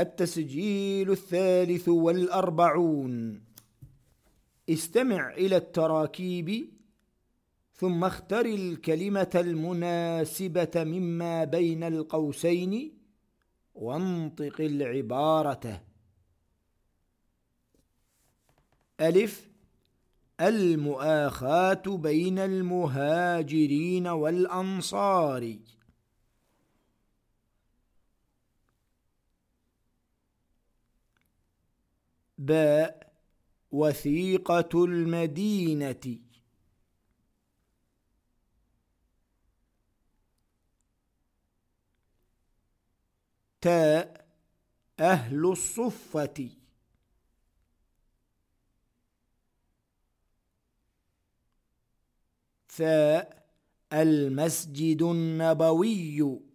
التسجيل الثالث والأربعون. استمع إلى التراكيب ثم اختر الكلمة المناسبة مما بين القوسين وانطق العبارة. ألف. المؤاخاة بين المهاجرين والأنصار. باء وثيقة المدينة. تاء أهل الصفة. ثاء المسجد النبوي.